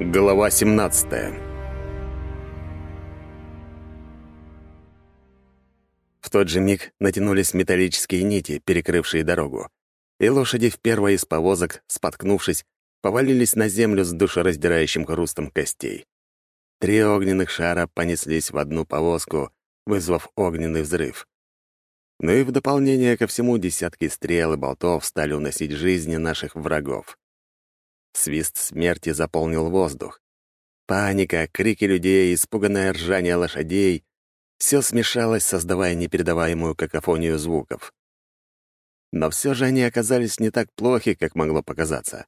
Глава 17 В тот же миг натянулись металлические нити, перекрывшие дорогу, и лошади в первой из повозок, споткнувшись, повалились на землю с душераздирающим хрустом костей. Три огненных шара понеслись в одну повозку, вызвав огненный взрыв. Ну и в дополнение ко всему десятки стрел и болтов стали уносить жизни наших врагов. Свист смерти заполнил воздух. Паника, крики людей, испуганное ржание лошадей — все смешалось, создавая непередаваемую какофонию звуков. Но все же они оказались не так плохи, как могло показаться.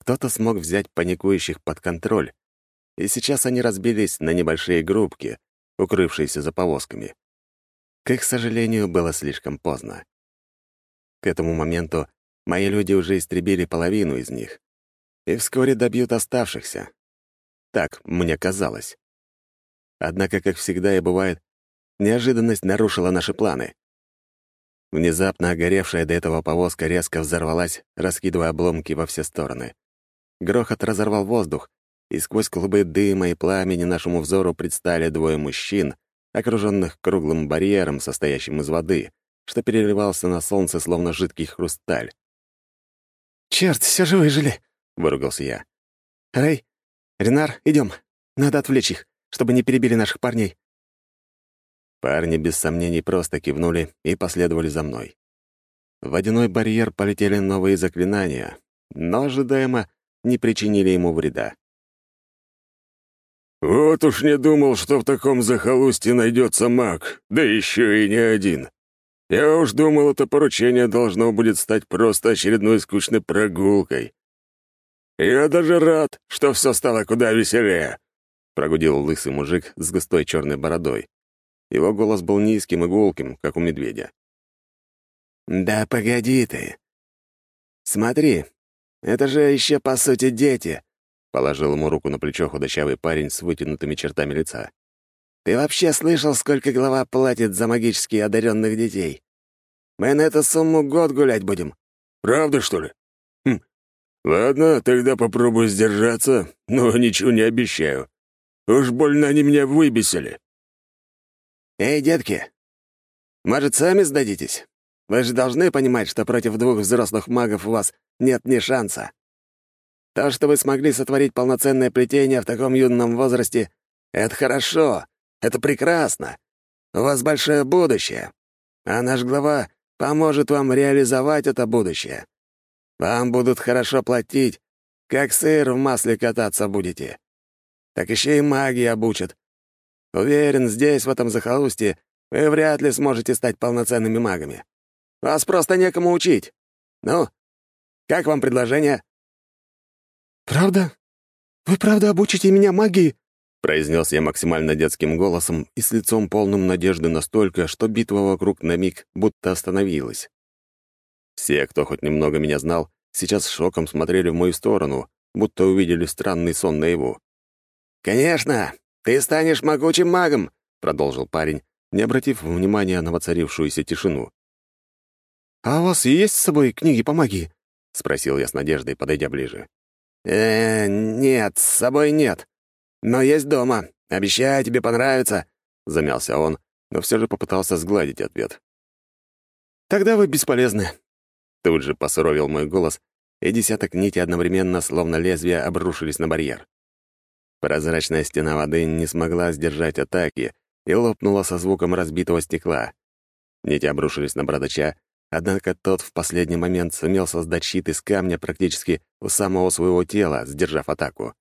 Кто-то смог взять паникующих под контроль, и сейчас они разбились на небольшие группки, укрывшиеся за повозками. К их сожалению, было слишком поздно. К этому моменту мои люди уже истребили половину из них и вскоре добьют оставшихся. Так мне казалось. Однако, как всегда и бывает, неожиданность нарушила наши планы. Внезапно огоревшая до этого повозка резко взорвалась, раскидывая обломки во все стороны. Грохот разорвал воздух, и сквозь клубы дыма и пламени нашему взору предстали двое мужчин, окруженных круглым барьером, состоящим из воды, что переливался на солнце, словно жидкий хрусталь. «Черт, все же выжили!» — выругался я. «Рэй, Ренар, идем. Надо отвлечь их, чтобы не перебили наших парней». Парни без сомнений просто кивнули и последовали за мной. В водяной барьер полетели новые заклинания, но ожидаемо не причинили ему вреда. «Вот уж не думал, что в таком захолустье найдется маг, да еще и не один. Я уж думал, это поручение должно будет стать просто очередной скучной прогулкой. «Я даже рад, что все стало куда веселее», — прогудел лысый мужик с густой черной бородой. Его голос был низким и гулким, как у медведя. «Да погоди ты. Смотри, это же еще, по сути, дети», — положил ему руку на плечо худощавый парень с вытянутыми чертами лица. «Ты вообще слышал, сколько глава платит за магически одаренных детей? Мы на эту сумму год гулять будем». «Правда, что ли? «Ладно, тогда попробую сдержаться, но ничего не обещаю. Уж больно они меня выбесили». «Эй, детки, может, сами сдадитесь? Вы же должны понимать, что против двух взрослых магов у вас нет ни шанса. То, что вы смогли сотворить полноценное плетение в таком юном возрасте, это хорошо, это прекрасно. У вас большое будущее, а наш глава поможет вам реализовать это будущее. Вам будут хорошо платить, как сыр в масле кататься будете. Так еще и магии обучат. Уверен, здесь, в этом захолустье, вы вряд ли сможете стать полноценными магами. Вас просто некому учить. Ну, как вам предложение?» «Правда? Вы правда обучите меня магии?» произнес я максимально детским голосом и с лицом полным надежды настолько, что битва вокруг на миг будто остановилась. Все, кто хоть немного меня знал, сейчас шоком смотрели в мою сторону, будто увидели странный сон наяву. «Конечно! Ты станешь могучим магом!» — продолжил парень, не обратив внимания на воцарившуюся тишину. «А у вас есть с собой книги по магии?» — спросил я с надеждой, подойдя ближе. «Э, нет, с собой нет. Но есть дома. Обещаю, тебе понравится», — замялся он, но все же попытался сгладить ответ. «Тогда вы бесполезны. Тут же посуровил мой голос, и десяток нитей одновременно, словно лезвия, обрушились на барьер. Прозрачная стена воды не смогла сдержать атаки и лопнула со звуком разбитого стекла. Нити обрушились на бородача, однако тот в последний момент сумел создать щит из камня практически у самого своего тела, сдержав атаку.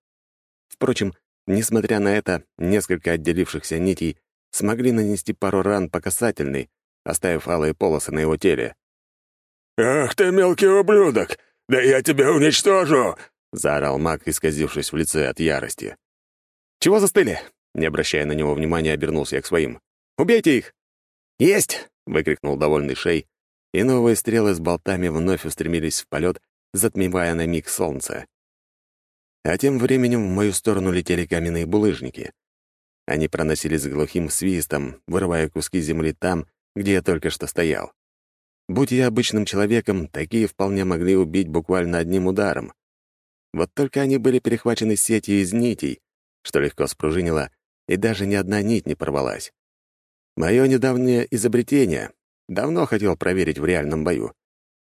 Впрочем, несмотря на это, несколько отделившихся нитей смогли нанести пару ран по касательной, оставив алые полосы на его теле. «Ах ты, мелкий ублюдок! Да я тебя уничтожу!» — заорал маг, исказившись в лице от ярости. «Чего застыли?» Не обращая на него внимания, обернулся я к своим. «Убейте их!» «Есть!» — выкрикнул довольный Шей, и новые стрелы с болтами вновь устремились в полет, затмевая на миг солнце. А тем временем в мою сторону летели каменные булыжники. Они проносились глухим свистом, вырывая куски земли там, где я только что стоял. Будь я обычным человеком, такие вполне могли убить буквально одним ударом. Вот только они были перехвачены сетью из нитей, что легко спружинило, и даже ни одна нить не порвалась. Мое недавнее изобретение давно хотел проверить в реальном бою.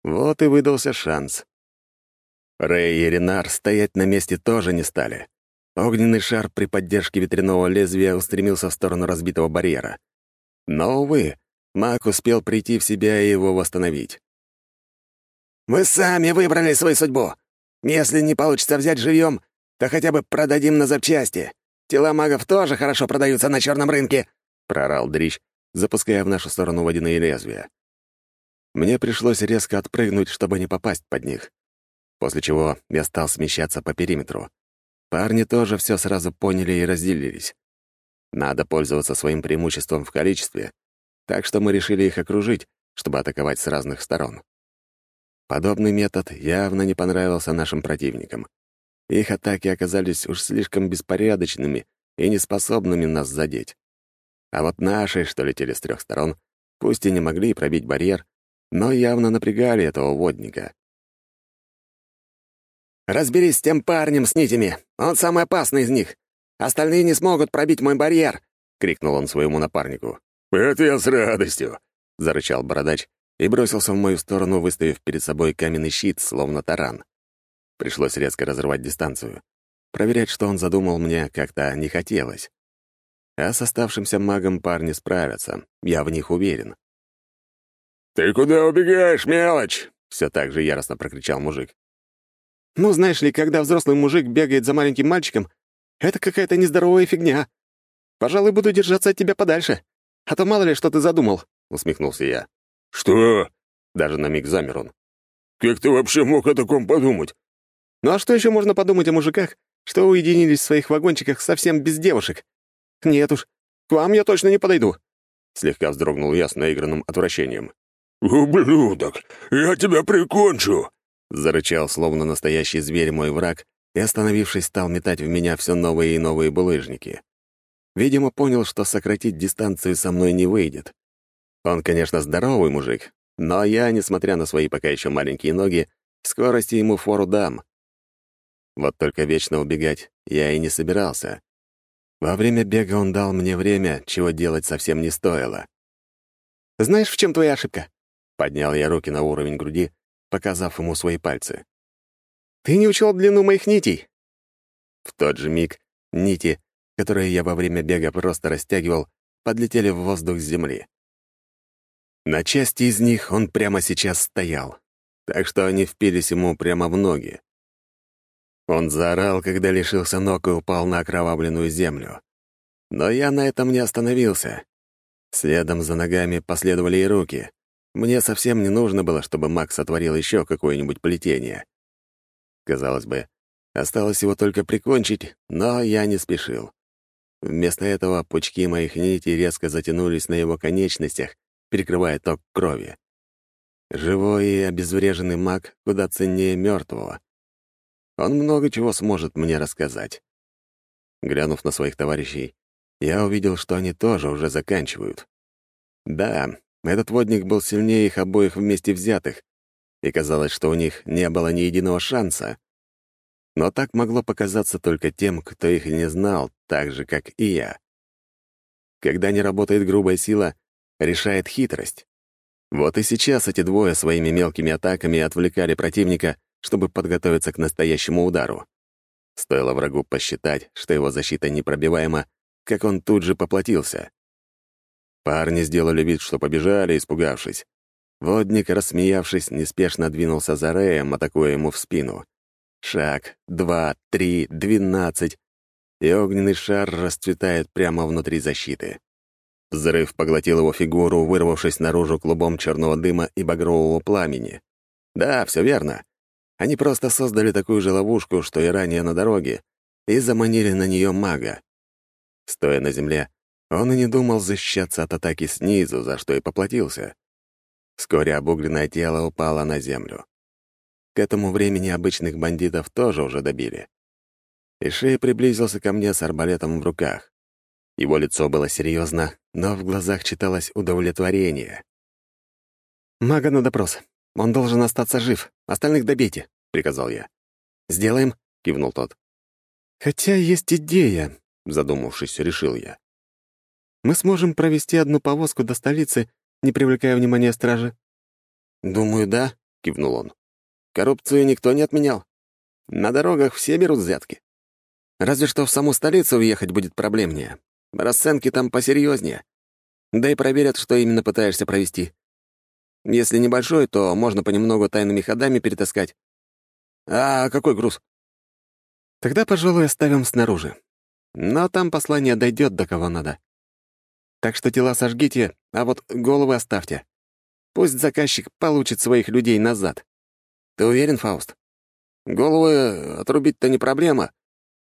Вот и выдался шанс. Рэй и Ренар стоять на месте тоже не стали. Огненный шар при поддержке ветряного лезвия устремился в сторону разбитого барьера. Но, увы, маг успел прийти в себя и его восстановить. «Мы сами выбрали свою судьбу. Если не получится взять живьем, то хотя бы продадим на запчасти. Тела магов тоже хорошо продаются на черном рынке», — прорал Дрищ, запуская в нашу сторону водяные лезвия. Мне пришлось резко отпрыгнуть, чтобы не попасть под них. После чего я стал смещаться по периметру. Парни тоже все сразу поняли и разделились. Надо пользоваться своим преимуществом в количестве, так что мы решили их окружить, чтобы атаковать с разных сторон. Подобный метод явно не понравился нашим противникам. Их атаки оказались уж слишком беспорядочными и неспособными нас задеть. А вот наши, что летели с трех сторон, пусть и не могли пробить барьер, но явно напрягали этого водника. «Разберись с тем парнем с нитями. Он самый опасный из них. Остальные не смогут пробить мой барьер!» — крикнул он своему напарнику. «Это я с радостью!» — зарычал бородач и бросился в мою сторону, выставив перед собой каменный щит, словно таран. Пришлось резко разрывать дистанцию. Проверять, что он задумал, мне как-то не хотелось. А с оставшимся магом парни справятся, я в них уверен. «Ты куда убегаешь, мелочь?» — все так же яростно прокричал мужик. Ну, знаешь ли, когда взрослый мужик бегает за маленьким мальчиком, это какая-то нездоровая фигня. Пожалуй, буду держаться от тебя подальше. А то мало ли, что ты задумал», — усмехнулся я. «Что?» — даже на миг замер он. «Как ты вообще мог о таком подумать?» «Ну а что еще можно подумать о мужиках, что уединились в своих вагончиках совсем без девушек? Нет уж, к вам я точно не подойду». Слегка вздрогнул я с наигранным отвращением. «Ублюдок, я тебя прикончу!» Зарычал, словно настоящий зверь мой враг, и, остановившись, стал метать в меня все новые и новые булыжники. Видимо, понял, что сократить дистанцию со мной не выйдет. Он, конечно, здоровый мужик, но я, несмотря на свои пока еще маленькие ноги, скорости ему фору дам. Вот только вечно убегать я и не собирался. Во время бега он дал мне время, чего делать совсем не стоило. «Знаешь, в чем твоя ошибка?» Поднял я руки на уровень груди показав ему свои пальцы. «Ты не учел длину моих нитей!» В тот же миг нити, которые я во время бега просто растягивал, подлетели в воздух с земли. На части из них он прямо сейчас стоял, так что они впились ему прямо в ноги. Он заорал, когда лишился ног и упал на окровавленную землю. Но я на этом не остановился. Следом за ногами последовали и руки. Мне совсем не нужно было, чтобы Макс сотворил еще какое-нибудь плетение. Казалось бы, осталось его только прикончить, но я не спешил. Вместо этого пучки моих нитей резко затянулись на его конечностях, перекрывая ток крови. Живой и обезвреженный маг куда ценнее мертвого. Он много чего сможет мне рассказать. Глянув на своих товарищей, я увидел, что они тоже уже заканчивают. Да, этот водник был сильнее их обоих вместе взятых, и казалось, что у них не было ни единого шанса. Но так могло показаться только тем, кто их не знал, так же, как и я. Когда не работает грубая сила, решает хитрость. Вот и сейчас эти двое своими мелкими атаками отвлекали противника, чтобы подготовиться к настоящему удару. Стоило врагу посчитать, что его защита непробиваема, как он тут же поплатился. Парни сделали вид, что побежали, испугавшись. Водник, рассмеявшись, неспешно двинулся за Рэем, атакуя ему в спину. Шаг, два, три, двенадцать. И огненный шар расцветает прямо внутри защиты. Взрыв поглотил его фигуру, вырвавшись наружу клубом черного дыма и багрового пламени. Да, все верно. Они просто создали такую же ловушку, что и ранее на дороге, и заманили на нее мага. Стоя на земле, он и не думал защищаться от атаки снизу, за что и поплатился. Вскоре обугленное тело упало на землю. К этому времени обычных бандитов тоже уже добили. Ишей приблизился ко мне с арбалетом в руках. Его лицо было серьезно, но в глазах читалось удовлетворение. «Мага на допрос. Он должен остаться жив. Остальных добейте», — приказал я. «Сделаем?» — кивнул тот. «Хотя есть идея», — задумавшись, решил я. «Мы сможем провести одну повозку до столицы, не привлекая внимания стражи». «Думаю, да», — кивнул он. «Коррупцию никто не отменял. На дорогах все берут взятки. Разве что в саму столицу въехать будет проблемнее. Расценки там посерьезнее. Да и проверят, что именно пытаешься провести. Если небольшой, то можно понемногу тайными ходами перетаскать. А какой груз? Тогда, пожалуй, оставим снаружи. Но там послание дойдет до кого надо. Так что тела сожгите, а вот головы оставьте. Пусть заказчик получит своих людей назад. Ты уверен, Фауст? Головы отрубить-то не проблема,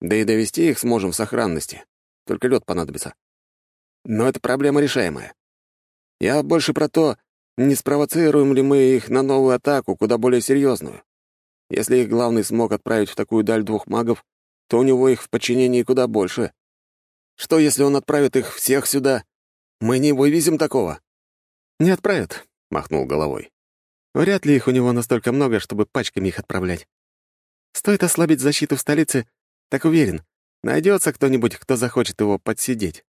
да и довести их сможем в сохранности. Только лед понадобится. Но это проблема решаемая. Я больше про то, не спровоцируем ли мы их на новую атаку, куда более серьезную. Если их главный смог отправить в такую даль двух магов, то у него их в подчинении куда больше. Что, если он отправит их всех сюда? Мы не вывезем такого. «Не отправят», — махнул головой. «Вряд ли их у него настолько много, чтобы пачками их отправлять. Стоит ослабить защиту в столице, так уверен, найдется кто-нибудь, кто захочет его подсидеть.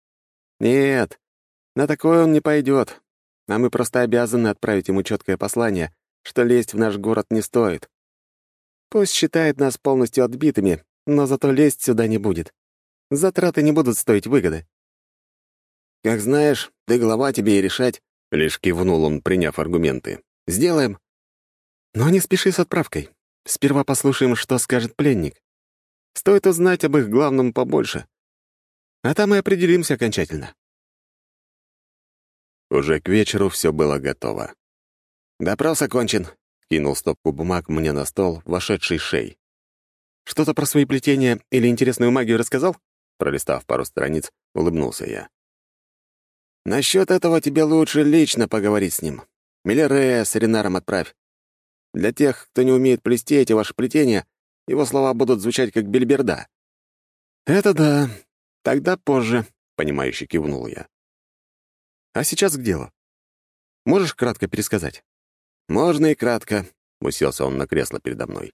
Нет, на такое он не пойдет, а мы просто обязаны отправить ему четкое послание, что лезть в наш город не стоит. Пусть считает нас полностью отбитыми, но зато лезть сюда не будет. Затраты не будут стоить выгоды. «Как знаешь, ты глава тебе и решать», — лишь кивнул он, приняв аргументы. «Сделаем». «Но не спеши с отправкой. Сперва послушаем, что скажет пленник. Стоит узнать об их главном побольше. А там и определимся окончательно». Уже к вечеру все было готово. «Допрос окончен», — кинул стопку бумаг мне на стол, вошедший шей. «Что-то про свои плетения или интересную магию рассказал?» Пролистав пару страниц, улыбнулся я. «Насчет этого тебе лучше лично поговорить с ним. Миллерея с Ренаром отправь. Для тех, кто не умеет плести эти ваши плетения, его слова будут звучать как бельберда». «Это да. Тогда позже», — понимающе кивнул я. «А сейчас к делу. Можешь кратко пересказать?» «Можно и кратко», — уселся он на кресло передо мной.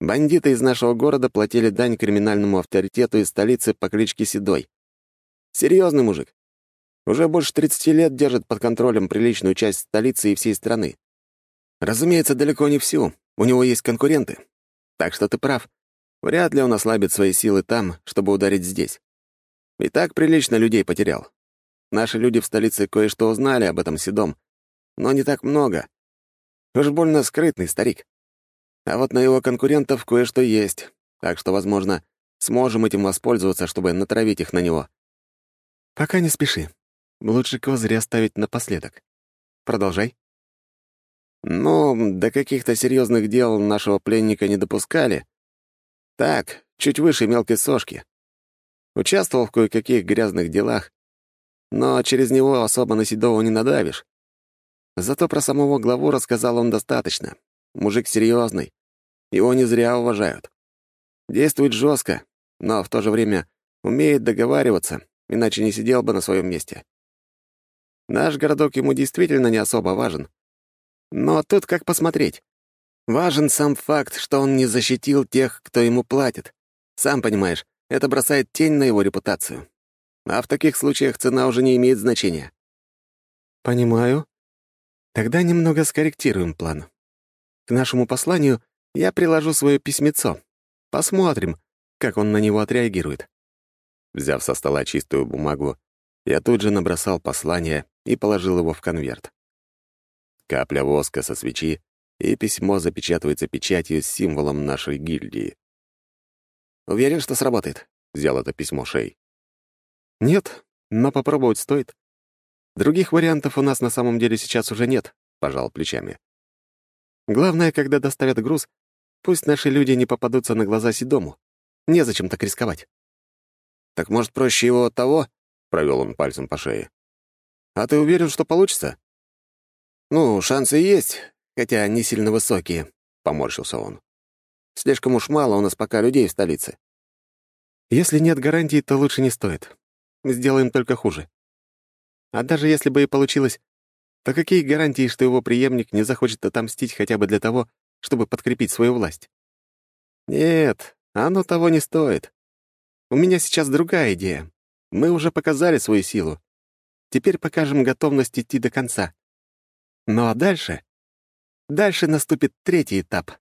Бандиты из нашего города платили дань криминальному авторитету из столицы по кличке Седой. Серьезный мужик. Уже больше 30 лет держит под контролем приличную часть столицы и всей страны. Разумеется, далеко не всю. У него есть конкуренты. Так что ты прав. Вряд ли он ослабит свои силы там, чтобы ударить здесь. И так прилично людей потерял. Наши люди в столице кое-что узнали об этом Седом, но не так много. Уж больно скрытный старик. А вот на его конкурентов кое-что есть, так что, возможно, сможем этим воспользоваться, чтобы натравить их на него. Пока не спеши. Лучше козырь оставить напоследок. Продолжай. Ну, до каких-то серьезных дел нашего пленника не допускали. Так, чуть выше мелкой сошки. Участвовал в кое-каких грязных делах, но через него особо на Седова не надавишь. Зато про самого главу рассказал он достаточно. Мужик серьезный, его не зря уважают. Действует жестко, но в то же время умеет договариваться, иначе не сидел бы на своем месте. Наш городок ему действительно не особо важен. Но тут как посмотреть. Важен сам факт, что он не защитил тех, кто ему платит. Сам понимаешь, это бросает тень на его репутацию. А в таких случаях цена уже не имеет значения. Понимаю. Тогда немного скорректируем план. К нашему посланию я приложу свое письмецо. Посмотрим, как он на него отреагирует. Взяв со стола чистую бумагу, я тут же набросал послание и положил его в конверт. Капля воска со свечи, и письмо запечатывается печатью с символом нашей гильдии. «Уверен, что сработает?» — взял это письмо Шей. «Нет, но попробовать стоит. Других вариантов у нас на самом деле сейчас уже нет», — пожал плечами. «Главное, когда доставят груз, пусть наши люди не попадутся на глаза Седому. Незачем так рисковать». «Так, может, проще его от того?» — провел он пальцем по шее. «А ты уверен, что получится?» «Ну, шансы есть, хотя не сильно высокие», — поморщился он. «Слишком уж мало у нас пока людей в столице». «Если нет гарантии, то лучше не стоит. Сделаем только хуже. А даже если бы и получилось, то какие гарантии, что его преемник не захочет отомстить хотя бы для того, чтобы подкрепить свою власть? Нет, оно того не стоит. У меня сейчас другая идея. Мы уже показали свою силу. Теперь покажем готовность идти до конца. Ну а дальше? Дальше наступит третий этап.